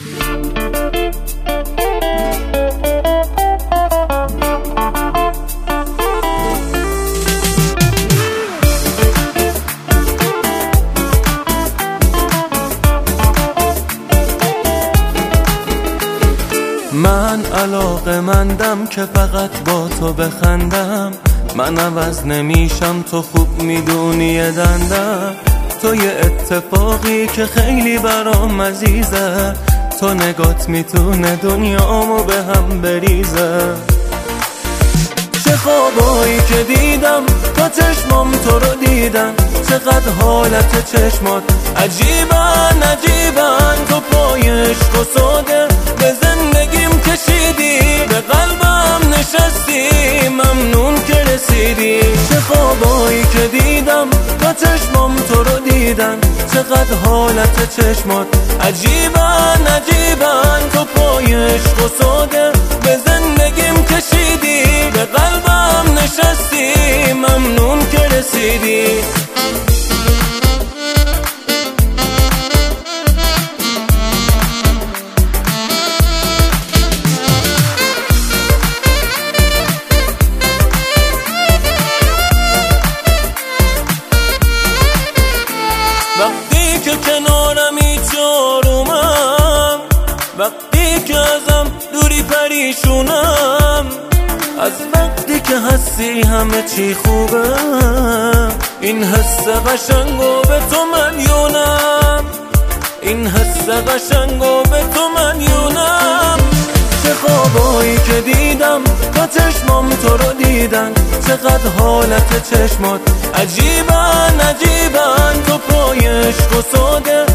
من علاقه مندم که فقط با تو بخندم. من عوض نمیشم تو خوب می‌دونی دندم. تو یه اتفاقی که خیلی برام عزیزه. تو نگات می‌تونه دنیامو به هم بریزه. چه خوابایی که دیدم تا چشمام تو رو دیدم. چقدر حالت چشمات عجیبن عجیبن. تو پای عشق و ساده به زندگیم کشیدی. به قلبم نشستی ممنون که رسیدی. چه خوابایی که دیدم تا چشمام تو رو دیدن. چقدر حالت چشمات. عجیبن عجیبن تو پای عشق و ساده. به زندگیم وقتی که ازم دوری پریشونم از وقتی که هستی همه چی خوبه این حس قشنگو به تو یونم. این حس قشنگو به تو یونم. چه خوابایی که دیدم تا چشمام تو رو دیدن. چقدر حالت چشمات عجیبن عجیبن. تو پای عشق و ساده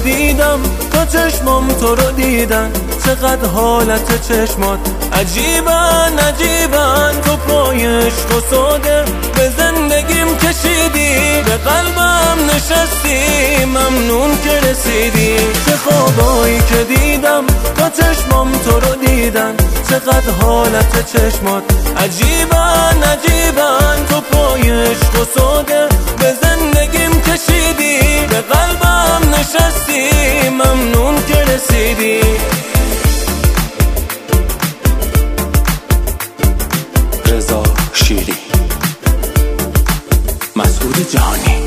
دیدم. تا چشمام تو رو دیدن. چقدر حالت چشمات. عجیبن عجیبن. تو پای عشق و ساده. به زندگیم کشیدی. به قلبم نشستی. ممنون که رسیدی. چه خوابایی که دیدم. تا چشمام تو رو دیدن. چقدر حالت چشمات. عجیبن عجیبن. رسیدی رضا شیری. مسعود جهانی.